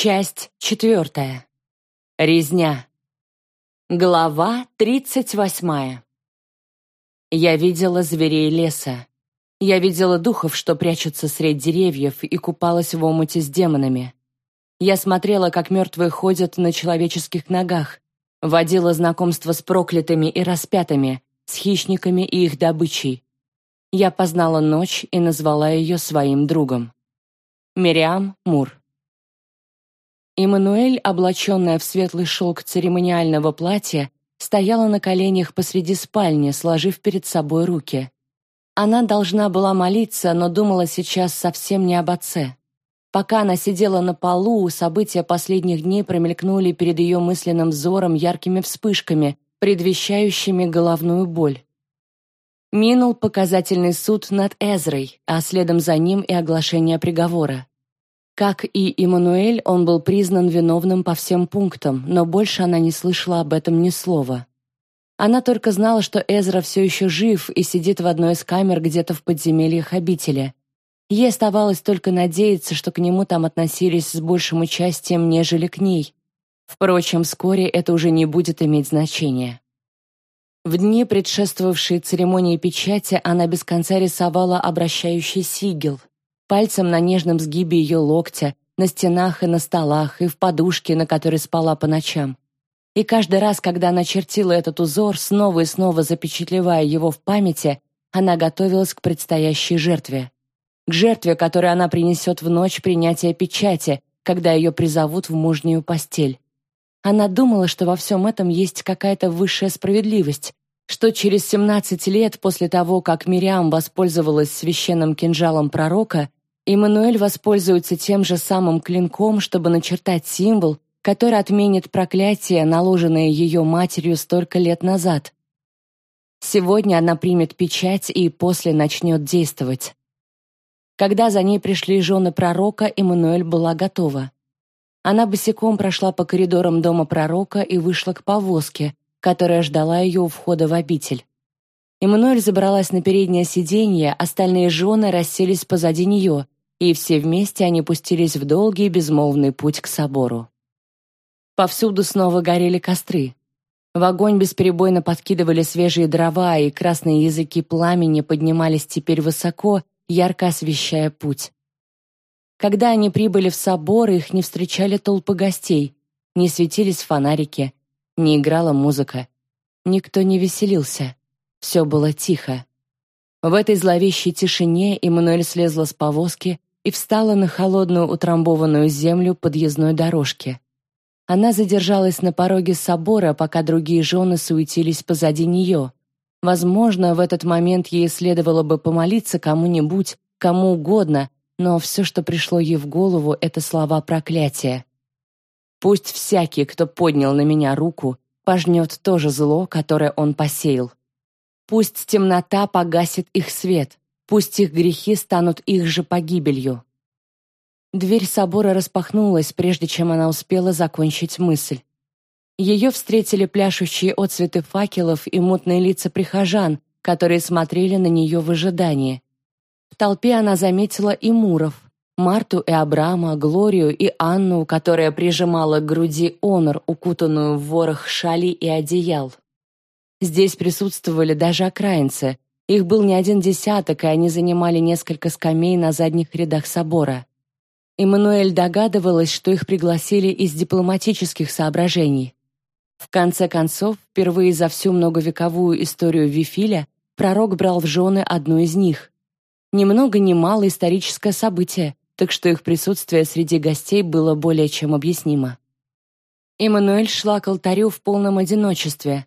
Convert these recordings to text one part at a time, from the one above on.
Часть четвертая. Резня. Глава тридцать восьмая. Я видела зверей леса. Я видела духов, что прячутся среди деревьев, и купалась в омуте с демонами. Я смотрела, как мертвые ходят на человеческих ногах, водила знакомство с проклятыми и распятыми, с хищниками и их добычей. Я познала ночь и назвала ее своим другом. Мириам Мур. Эммануэль, облаченная в светлый шелк церемониального платья, стояла на коленях посреди спальни, сложив перед собой руки. Она должна была молиться, но думала сейчас совсем не об отце. Пока она сидела на полу, события последних дней промелькнули перед ее мысленным взором яркими вспышками, предвещающими головную боль. Минул показательный суд над Эзрой, а следом за ним и оглашение приговора. Как и Иммануэль, он был признан виновным по всем пунктам, но больше она не слышала об этом ни слова. Она только знала, что Эзра все еще жив и сидит в одной из камер где-то в подземельях обители. Ей оставалось только надеяться, что к нему там относились с большим участием, нежели к ней. Впрочем, вскоре это уже не будет иметь значения. В дни, предшествовавшие церемонии печати, она без конца рисовала обращающий сигил, пальцем на нежном сгибе ее локтя, на стенах и на столах, и в подушке, на которой спала по ночам. И каждый раз, когда она чертила этот узор, снова и снова запечатлевая его в памяти, она готовилась к предстоящей жертве. К жертве, которую она принесет в ночь принятия печати, когда ее призовут в мужнюю постель. Она думала, что во всем этом есть какая-то высшая справедливость, что через 17 лет после того, как Мириам воспользовалась священным кинжалом пророка, Иммануэль воспользуется тем же самым клинком, чтобы начертать символ, который отменит проклятие, наложенное ее матерью столько лет назад. Сегодня она примет печать и после начнет действовать. Когда за ней пришли жены пророка, Эммануэль была готова. Она босиком прошла по коридорам дома пророка и вышла к повозке, которая ждала ее у входа в обитель. Эммануэль забралась на переднее сиденье, остальные жены расселись позади нее — и все вместе они пустились в долгий безмолвный путь к собору. Повсюду снова горели костры. В огонь бесперебойно подкидывали свежие дрова, и красные языки пламени поднимались теперь высоко, ярко освещая путь. Когда они прибыли в собор, их не встречали толпы гостей, не светились фонарики, не играла музыка. Никто не веселился. Все было тихо. В этой зловещей тишине Эммануэль слезла с повозки, и встала на холодную утрамбованную землю подъездной дорожки. Она задержалась на пороге собора, пока другие жены суетились позади нее. Возможно, в этот момент ей следовало бы помолиться кому-нибудь, кому угодно, но все, что пришло ей в голову, это слова проклятия. «Пусть всякий, кто поднял на меня руку, пожнет то же зло, которое он посеял. Пусть темнота погасит их свет, Пусть их грехи станут их же погибелью. Дверь собора распахнулась, прежде чем она успела закончить мысль. Ее встретили пляшущие отцветы факелов и мутные лица прихожан, которые смотрели на нее в ожидании. В толпе она заметила и Муров, Марту и Абрама, Глорию и Анну, которая прижимала к груди Онор, укутанную в ворох шали и одеял. Здесь присутствовали даже окраинцы, их был не один десяток, и они занимали несколько скамей на задних рядах собора. Эммануэль догадывалась, что их пригласили из дипломатических соображений. В конце концов, впервые за всю многовековую историю Вифиля пророк брал в жены одну из них. Ни много ни мало историческое событие, так что их присутствие среди гостей было более чем объяснимо. Эммануэль шла к алтарю в полном одиночестве,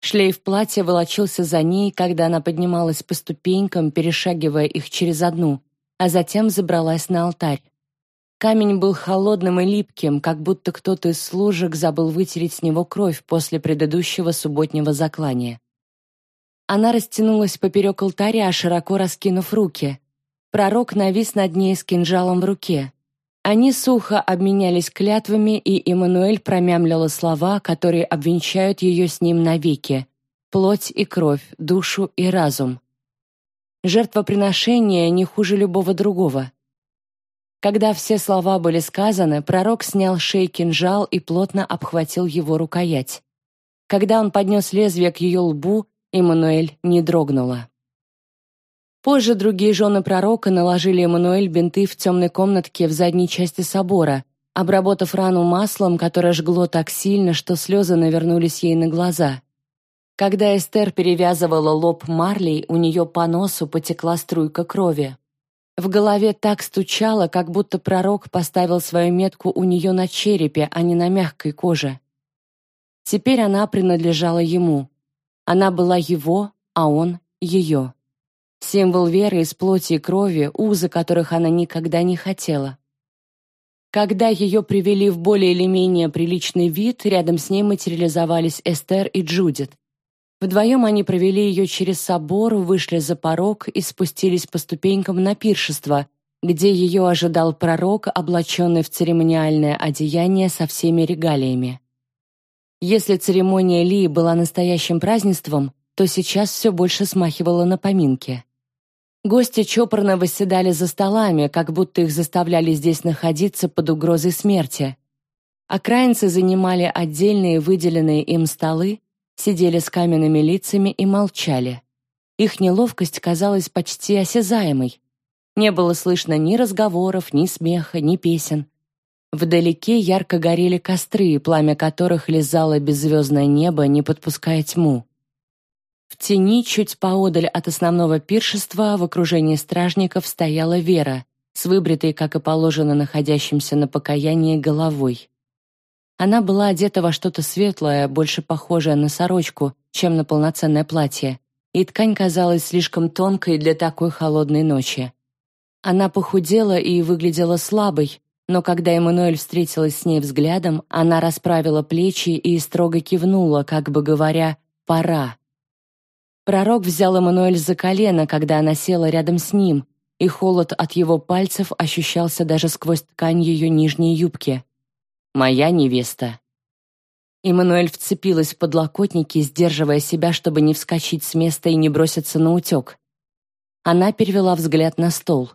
Шлейф платья волочился за ней, когда она поднималась по ступенькам, перешагивая их через одну, а затем забралась на алтарь. Камень был холодным и липким, как будто кто-то из служек забыл вытереть с него кровь после предыдущего субботнего заклания. Она растянулась поперек алтаря, широко раскинув руки. Пророк навис над ней с кинжалом в руке. Они сухо обменялись клятвами, и Эммануэль промямлила слова, которые обвенчают ее с ним навеки. Плоть и кровь, душу и разум. Жертвоприношение не хуже любого другого. Когда все слова были сказаны, пророк снял шеи кинжал и плотно обхватил его рукоять. Когда он поднес лезвие к ее лбу, Эммануэль не дрогнула. Позже другие жены пророка наложили Эммануэль бинты в темной комнатке в задней части собора, обработав рану маслом, которое жгло так сильно, что слезы навернулись ей на глаза. Когда Эстер перевязывала лоб Марлей, у нее по носу потекла струйка крови. В голове так стучало, как будто пророк поставил свою метку у нее на черепе, а не на мягкой коже. Теперь она принадлежала ему. Она была его, а он — ее. Символ веры из плоти и крови, узы которых она никогда не хотела. Когда ее привели в более или менее приличный вид, рядом с ней материализовались Эстер и Джудит. Вдвоем они провели ее через собор, вышли за порог и спустились по ступенькам на пиршество, где ее ожидал пророк, облаченный в церемониальное одеяние со всеми регалиями. Если церемония Ли была настоящим празднеством, то сейчас все больше смахивало на поминки. Гости чопорно восседали за столами, как будто их заставляли здесь находиться под угрозой смерти. Окраинцы занимали отдельные выделенные им столы, сидели с каменными лицами и молчали. Их неловкость казалась почти осязаемой. Не было слышно ни разговоров, ни смеха, ни песен. Вдалеке ярко горели костры, пламя которых лизало беззвездное небо, не подпуская тьму. В тени, чуть поодаль от основного пиршества, в окружении стражников стояла Вера, с выбритой, как и положено, находящимся на покаянии головой. Она была одета во что-то светлое, больше похожее на сорочку, чем на полноценное платье, и ткань казалась слишком тонкой для такой холодной ночи. Она похудела и выглядела слабой, но когда Эммануэль встретилась с ней взглядом, она расправила плечи и строго кивнула, как бы говоря «пора». Пророк взял Эммануэль за колено, когда она села рядом с ним, и холод от его пальцев ощущался даже сквозь ткань ее нижней юбки моя невеста». Эммануэль вцепилась в подлокотники, сдерживая себя, чтобы не вскочить с места и не броситься на утек. Она перевела взгляд на стол.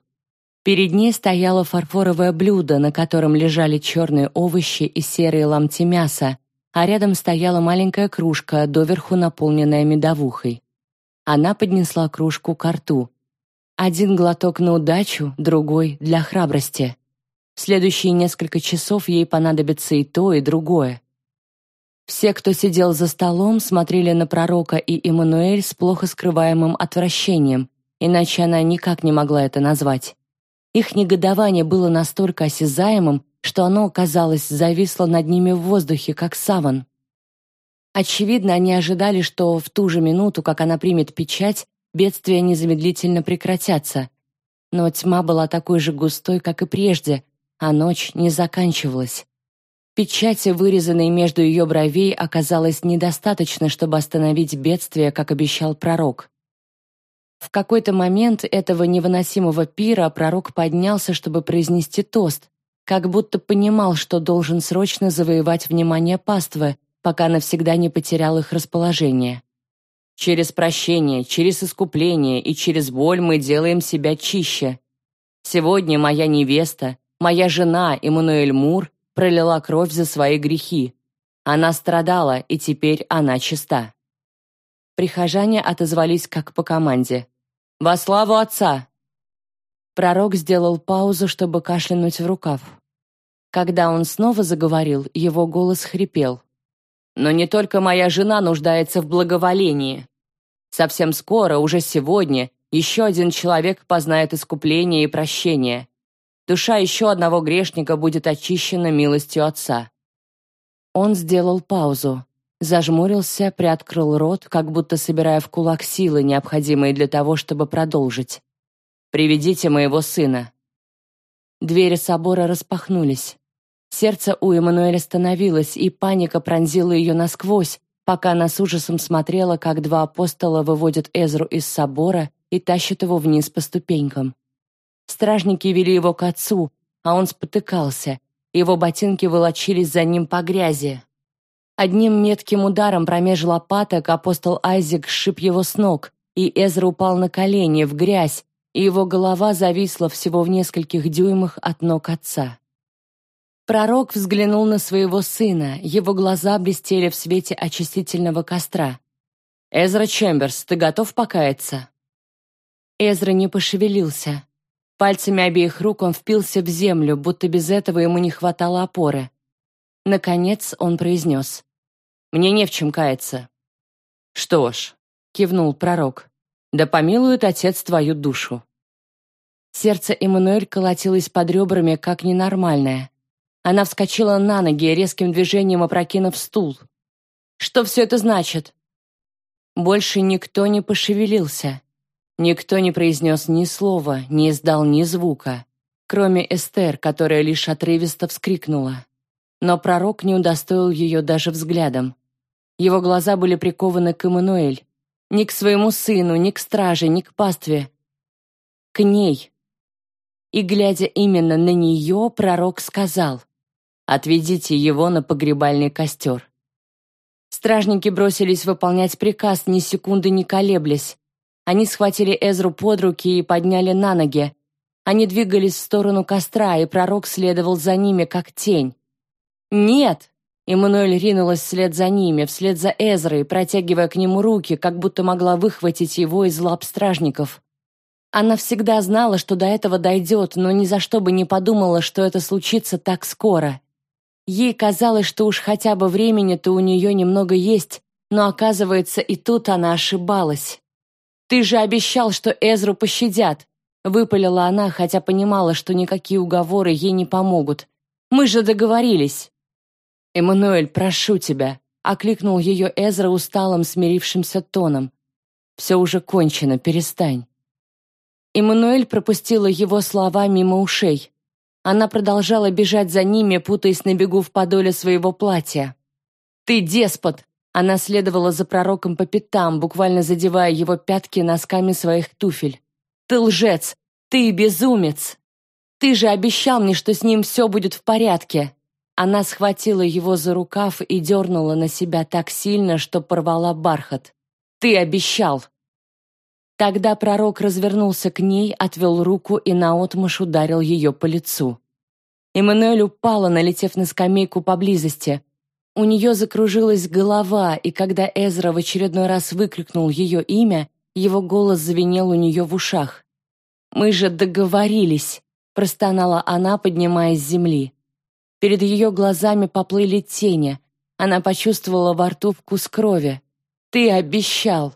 Перед ней стояло фарфоровое блюдо, на котором лежали черные овощи и серые ломти мяса, а рядом стояла маленькая кружка, доверху наполненная медовухой. Она поднесла кружку к рту. Один глоток на удачу, другой — для храбрости. В следующие несколько часов ей понадобится и то, и другое. Все, кто сидел за столом, смотрели на пророка и Эммануэль с плохо скрываемым отвращением, иначе она никак не могла это назвать. Их негодование было настолько осязаемым, что оно, казалось, зависло над ними в воздухе, как саван. Очевидно, они ожидали, что в ту же минуту, как она примет печать, бедствия незамедлительно прекратятся. Но тьма была такой же густой, как и прежде, а ночь не заканчивалась. Печати, вырезанной между ее бровей, оказалось недостаточно, чтобы остановить бедствие, как обещал пророк. В какой-то момент этого невыносимого пира пророк поднялся, чтобы произнести тост, как будто понимал, что должен срочно завоевать внимание паствы, пока навсегда не потерял их расположение. Через прощение, через искупление и через боль мы делаем себя чище. Сегодня моя невеста, Моя жена, Эммануэль Мур, пролила кровь за свои грехи. Она страдала, и теперь она чиста. Прихожане отозвались как по команде. «Во славу Отца!» Пророк сделал паузу, чтобы кашлянуть в рукав. Когда он снова заговорил, его голос хрипел. «Но не только моя жена нуждается в благоволении. Совсем скоро, уже сегодня, еще один человек познает искупление и прощение душа еще одного грешника будет очищена милостью Отца. Он сделал паузу, зажмурился, приоткрыл рот, как будто собирая в кулак силы, необходимые для того, чтобы продолжить. «Приведите моего сына». Двери собора распахнулись. Сердце у Эммануэля остановилось, и паника пронзила ее насквозь, пока она с ужасом смотрела, как два апостола выводят Эзру из собора и тащат его вниз по ступенькам. Стражники вели его к отцу, а он спотыкался. Его ботинки волочились за ним по грязи. Одним метким ударом промеж лопаток апостол Айзек сшиб его с ног, и Эзра упал на колени в грязь, и его голова зависла всего в нескольких дюймах от ног отца. Пророк взглянул на своего сына, его глаза блестели в свете очистительного костра. «Эзра Чемберс, ты готов покаяться?» Эзра не пошевелился. Пальцами обеих рук он впился в землю, будто без этого ему не хватало опоры. Наконец он произнес. «Мне не в чем каяться». «Что ж», — кивнул пророк, «да помилует Отец твою душу». Сердце Эммануэль колотилось под ребрами, как ненормальное. Она вскочила на ноги, резким движением опрокинув стул. «Что все это значит?» Больше никто не пошевелился. Никто не произнес ни слова, не издал ни звука, кроме Эстер, которая лишь отрывисто вскрикнула. Но пророк не удостоил ее даже взглядом. Его глаза были прикованы к Эммануэль. Ни к своему сыну, ни к страже, ни к пастве. К ней. И, глядя именно на нее, пророк сказал — Отведите его на погребальный костер». Стражники бросились выполнять приказ, ни секунды не колеблясь. Они схватили Эзру под руки и подняли на ноги. Они двигались в сторону костра, и пророк следовал за ними, как тень. «Нет!» Эммануэль ринулась вслед за ними, вслед за Эзрой, протягивая к нему руки, как будто могла выхватить его из лап стражников. Она всегда знала, что до этого дойдет, но ни за что бы не подумала, что это случится так скоро. Ей казалось, что уж хотя бы времени-то у нее немного есть, но оказывается, и тут она ошибалась. «Ты же обещал, что Эзру пощадят!» Выпалила она, хотя понимала, что никакие уговоры ей не помогут. «Мы же договорились!» «Эммануэль, прошу тебя!» — окликнул ее Эзра усталым, смирившимся тоном. «Все уже кончено, перестань». Эммануэль пропустила его слова мимо ушей. Она продолжала бежать за ними, путаясь на бегу в подоле своего платья. «Ты деспот!» Она следовала за пророком по пятам, буквально задевая его пятки носками своих туфель. «Ты лжец! Ты безумец! Ты же обещал мне, что с ним все будет в порядке!» Она схватила его за рукав и дернула на себя так сильно, что порвала бархат. «Ты обещал!» Тогда пророк развернулся к ней, отвел руку и наотмашь ударил ее по лицу. Эммануэль упала, налетев на скамейку поблизости. У нее закружилась голова, и когда Эзра в очередной раз выкрикнул ее имя, его голос звенел у нее в ушах. «Мы же договорились!» — простонала она, поднимаясь с земли. Перед ее глазами поплыли тени. Она почувствовала во рту вкус крови. «Ты обещал!»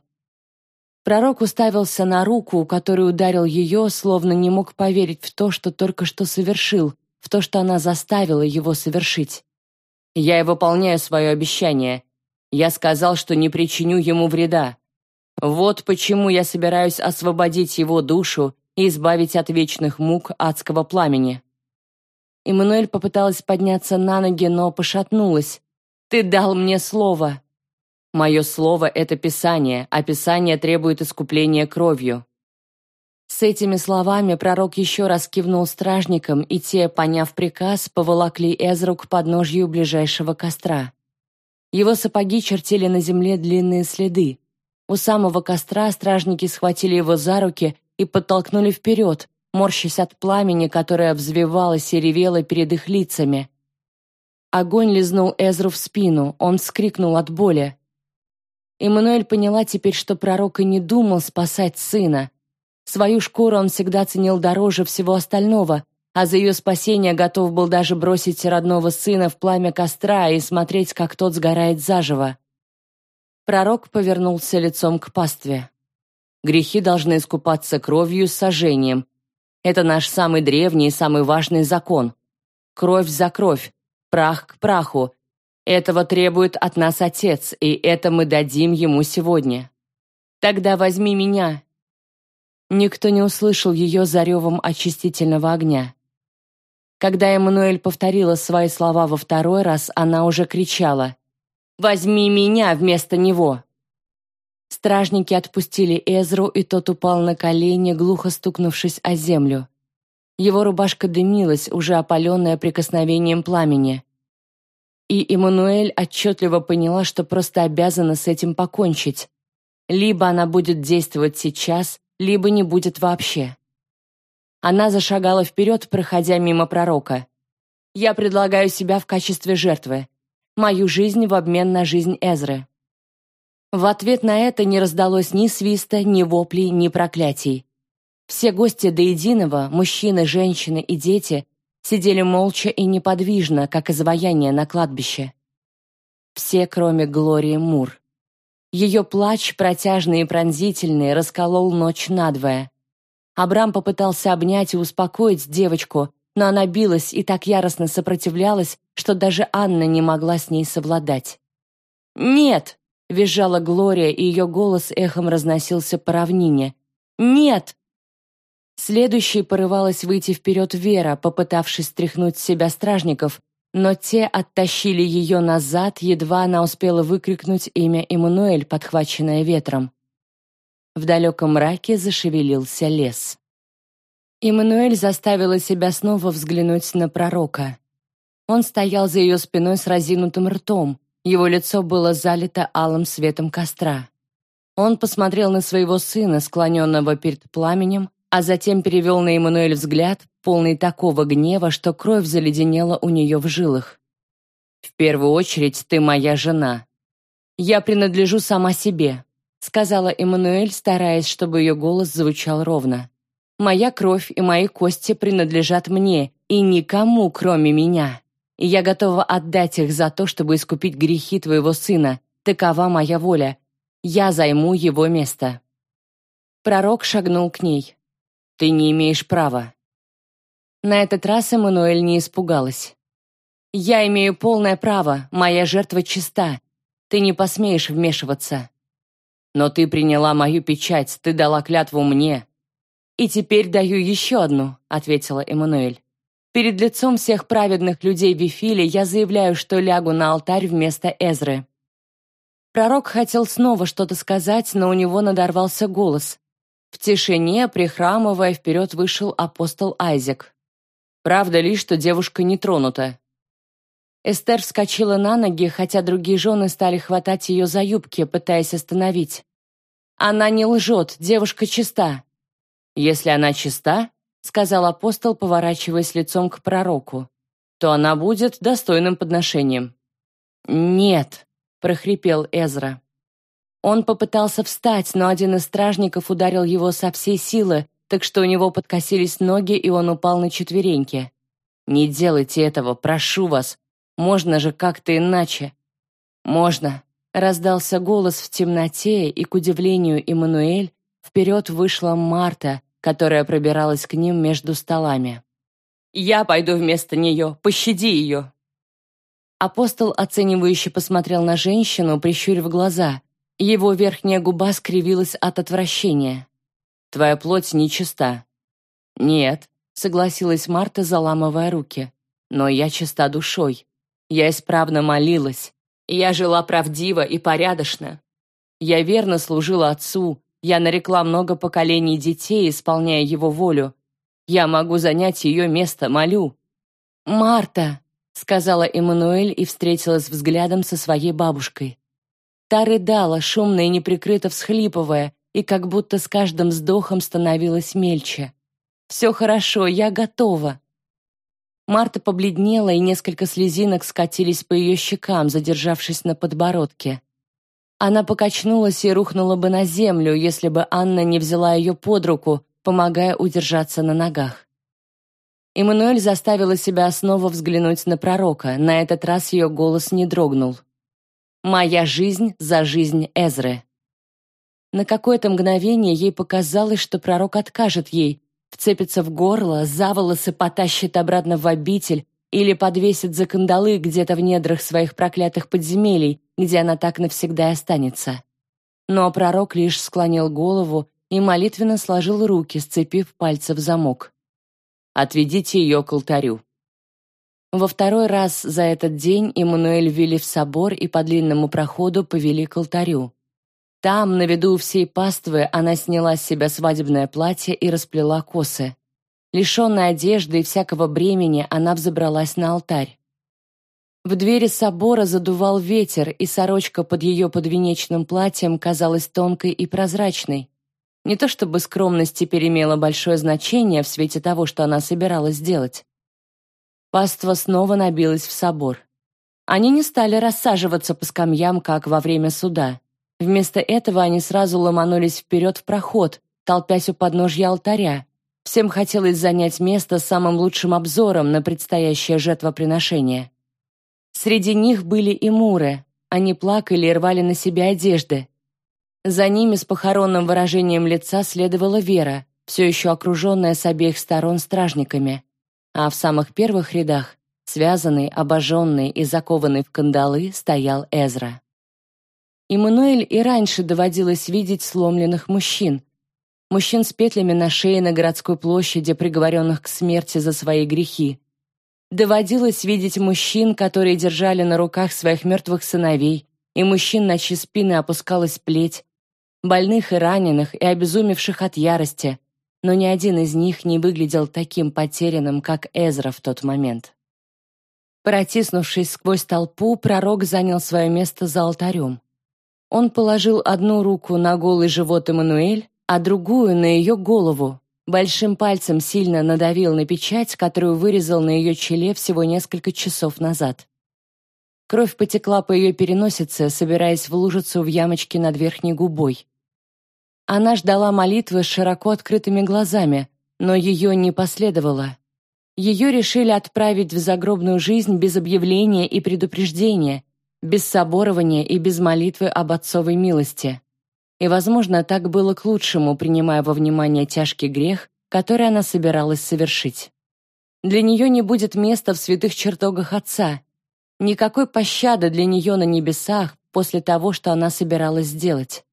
Пророк уставился на руку, которой ударил ее, словно не мог поверить в то, что только что совершил, в то, что она заставила его совершить. «Я и выполняю свое обещание. Я сказал, что не причиню ему вреда. Вот почему я собираюсь освободить его душу и избавить от вечных мук адского пламени». Эммануэль попыталась подняться на ноги, но пошатнулась. «Ты дал мне слово!» Мое слово — это Писание, а Писание требует искупления кровью». С этими словами пророк еще раз кивнул стражникам, и те, поняв приказ, поволокли Эзру к подножью ближайшего костра. Его сапоги чертили на земле длинные следы. У самого костра стражники схватили его за руки и подтолкнули вперед, морщась от пламени, которое взвивалось и ревело перед их лицами. Огонь лизнул Эзру в спину, он вскрикнул от боли. Эммануэль поняла теперь, что пророк и не думал спасать сына. Свою шкуру он всегда ценил дороже всего остального, а за ее спасение готов был даже бросить родного сына в пламя костра и смотреть, как тот сгорает заживо. Пророк повернулся лицом к пастве. Грехи должны искупаться кровью с сожжением. Это наш самый древний и самый важный закон. Кровь за кровь, прах к праху, этого требует от нас Отец, и это мы дадим Ему сегодня. Тогда возьми меня». Никто не услышал ее за ревом очистительного огня. Когда Эммануэль повторила свои слова во второй раз, она уже кричала «Возьми меня вместо него!» Стражники отпустили Эзру, и тот упал на колени, глухо стукнувшись о землю. Его рубашка дымилась, уже опаленная прикосновением пламени. И Эммануэль отчетливо поняла, что просто обязана с этим покончить. Либо она будет действовать сейчас, либо не будет вообще. Она зашагала вперед, проходя мимо пророка. «Я предлагаю себя в качестве жертвы. Мою жизнь в обмен на жизнь Эзры». В ответ на это не раздалось ни свиста, ни воплей, ни проклятий. Все гости до единого, мужчины, женщины и дети, сидели молча и неподвижно, как изваяние на кладбище. Все, кроме Глории Мур. Ее плач, протяжный и пронзительный, расколол ночь надвое. Абрам попытался обнять и успокоить девочку, но она билась и так яростно сопротивлялась, что даже Анна не могла с ней совладать. «Нет!» — визжала Глория, и ее голос эхом разносился по равнине. «Нет!» Следующей порывалась выйти вперед Вера, попытавшись стряхнуть с себя стражников, но те оттащили ее назад, едва она успела выкрикнуть имя Эммануэль, подхваченное ветром. В далеком мраке зашевелился лес. Эммануэль заставила себя снова взглянуть на пророка. Он стоял за ее спиной с разинутым ртом, его лицо было залито алым светом костра. Он посмотрел на своего сына, склоненного перед пламенем, а затем перевел на Эммануэль взгляд, полный такого гнева, что кровь заледенела у нее в жилах. «В первую очередь ты моя жена. Я принадлежу сама себе», сказала Эммануэль, стараясь, чтобы ее голос звучал ровно. «Моя кровь и мои кости принадлежат мне и никому, кроме меня. И я готова отдать их за то, чтобы искупить грехи твоего сына. Такова моя воля. Я займу его место». Пророк шагнул к ней. Ты не имеешь права». На этот раз Эммануэль не испугалась. «Я имею полное право, моя жертва чиста. Ты не посмеешь вмешиваться». «Но ты приняла мою печать, ты дала клятву мне». «И теперь даю еще одну», — ответила Эммануэль. «Перед лицом всех праведных людей Вифили я заявляю, что лягу на алтарь вместо Эзры». Пророк хотел снова что-то сказать, но у него надорвался голос. В тишине, прихрамывая, вперед вышел апостол Айзек. Правда ли, что девушка не тронута? Эстер вскочила на ноги, хотя другие жены стали хватать ее за юбки, пытаясь остановить. «Она не лжет, девушка чиста». «Если она чиста», — сказал апостол, поворачиваясь лицом к пророку, «то она будет достойным подношением». «Нет», — прохрипел Эзра. Он попытался встать, но один из стражников ударил его со всей силы, так что у него подкосились ноги, и он упал на четвереньки. «Не делайте этого, прошу вас. Можно же как-то иначе». «Можно», — раздался голос в темноте, и, к удивлению Эммануэль, вперед вышла Марта, которая пробиралась к ним между столами. «Я пойду вместо нее, пощади ее!» Апостол оценивающе посмотрел на женщину, прищурив глаза, его верхняя губа скривилась от отвращения. «Твоя плоть нечиста». «Нет», — согласилась Марта, заламывая руки. «Но я чиста душой. Я исправно молилась. Я жила правдиво и порядочно. Я верно служила отцу. Я нарекла много поколений детей, исполняя его волю. Я могу занять ее место, молю». «Марта», — сказала Эммануэль и встретилась взглядом со своей бабушкой. Та рыдала, шумно и неприкрыто всхлипывая, и как будто с каждым вздохом становилась мельче. «Все хорошо, я готова». Марта побледнела, и несколько слезинок скатились по ее щекам, задержавшись на подбородке. Она покачнулась и рухнула бы на землю, если бы Анна не взяла ее под руку, помогая удержаться на ногах. Эммануэль заставила себя снова взглянуть на пророка, на этот раз ее голос не дрогнул. Моя жизнь за жизнь Эзры. На какое-то мгновение ей показалось, что пророк откажет ей, вцепится в горло, за волосы потащит обратно в обитель или подвесит за кандалы где-то в недрах своих проклятых подземелий, где она так навсегда и останется. Но пророк лишь склонил голову и молитвенно сложил руки, сцепив пальцы в замок. «Отведите ее к алтарю», во второй раз за этот день Эммануэль ввели в собор и по длинному проходу повели к алтарю. Там, на виду всей паствы, она сняла с себя свадебное платье и расплела косы. Лишенная одежды и всякого бремени, она взобралась на алтарь. В двери собора задувал ветер, и сорочка под ее подвенечным платьем казалась тонкой и прозрачной. Не то чтобы скромность теперь имела большое значение в свете того, что она собиралась сделать. Паства снова набилась в собор. Они не стали рассаживаться по скамьям, как во время суда. Вместо этого они сразу ломанулись вперед в проход, толпясь у подножья алтаря. Всем хотелось занять место с самым лучшим обзором на предстоящее жертвоприношение. Среди них были и муры. Они плакали и рвали на себе одежды. За ними с похоронным выражением лица следовала Вера, все еще окруженная с обеих сторон стражниками. А в самых первых рядах, связанный, обожженный и закованный в кандалы, стоял Эзра. Иммануэль и раньше доводилось видеть сломленных мужчин. Мужчин с петлями на шее на городской площади, приговоренных к смерти за свои грехи. Доводилось видеть мужчин, которые держали на руках своих мертвых сыновей, и мужчин, на чьи спины опускалась плеть, больных и раненых, и обезумевших от ярости, но ни один из них не выглядел таким потерянным, как Эзра в тот момент. Протиснувшись сквозь толпу, пророк занял свое место за алтарем. Он положил одну руку на голый живот Эммануэль, а другую на ее голову, Большим пальцем сильно надавил на печать, которую вырезал на ее челе всего несколько часов назад. Кровь потекла по ее переносице, собираясь в лужицу в ямочке над верхней губой. Она ждала молитвы с широко открытыми глазами, но ее не последовало. Ее решили отправить в загробную жизнь без объявления и предупреждения, без соборования и без молитвы об отцовой милости. И, возможно, так было к лучшему, принимая во внимание тяжкий грех, который она собиралась совершить. Для нее не будет места в святых чертогах Отца. Никакой пощады для нее на небесах после того, что она собиралась сделать.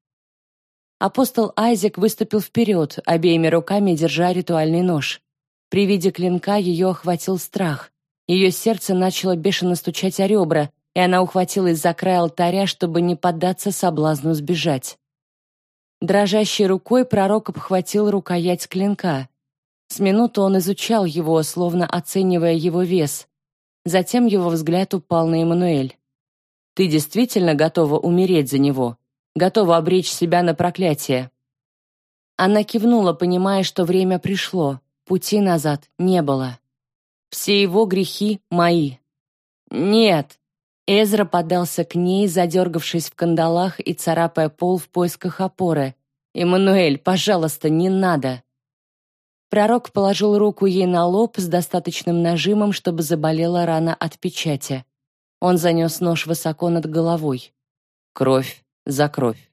Апостол Айзек выступил вперед, обеими руками держа ритуальный нож. При виде клинка ее охватил страх. Ее сердце начало бешено стучать о ребра, и она ухватилась за край алтаря, чтобы не поддаться соблазну сбежать. Дрожащей рукой пророк обхватил рукоять клинка. С минуту он изучал его, словно оценивая его вес. Затем его взгляд упал на Эммануэль. «Ты действительно готова умереть за него? Готова обречь себя на проклятие?» Она кивнула, понимая, что время пришло, пути назад не было. Все его грехи мои. «Нет!» Эзра подался к ней, задергавшись в кандалах и царапая пол в поисках опоры. «Эммануэль, пожалуйста, не надо!» Пророк положил руку ей на лоб с достаточным нажимом, чтобы заболела рана от печати. Он занес нож высоко над головой. «Кровь за кровь!»